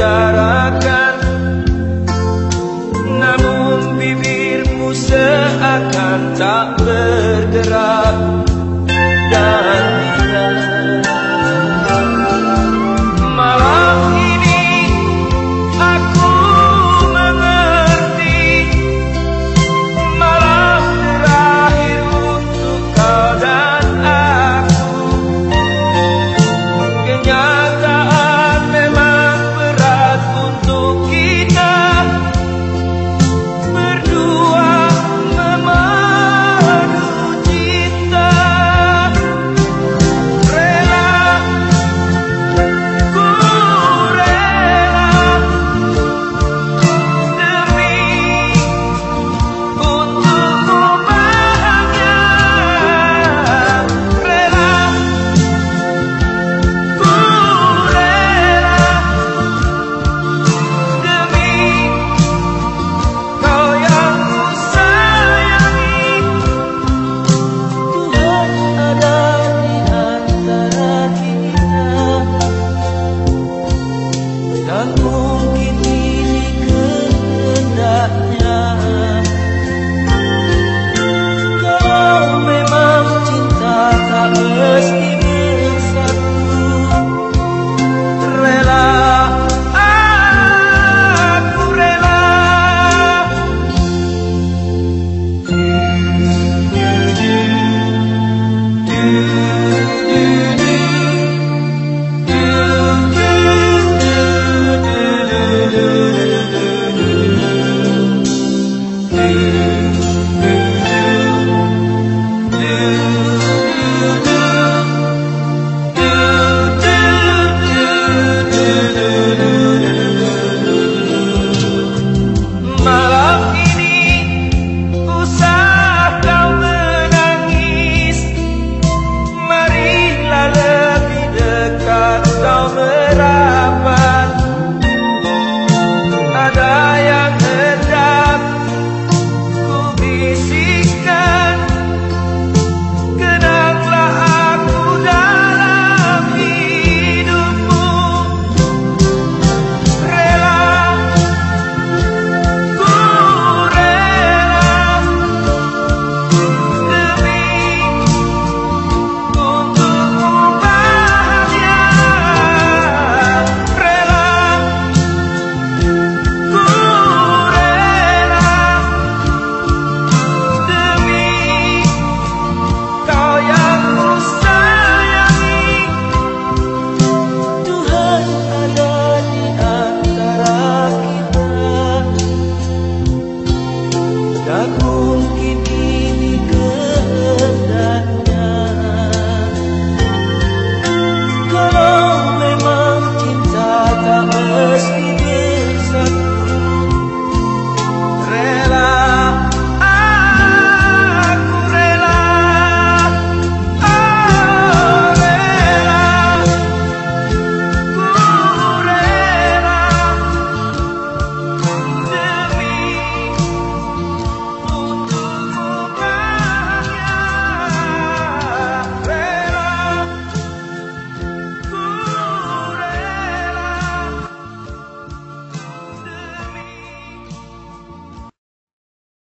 bicarakan. Namun bibirmu seakan tak bergerak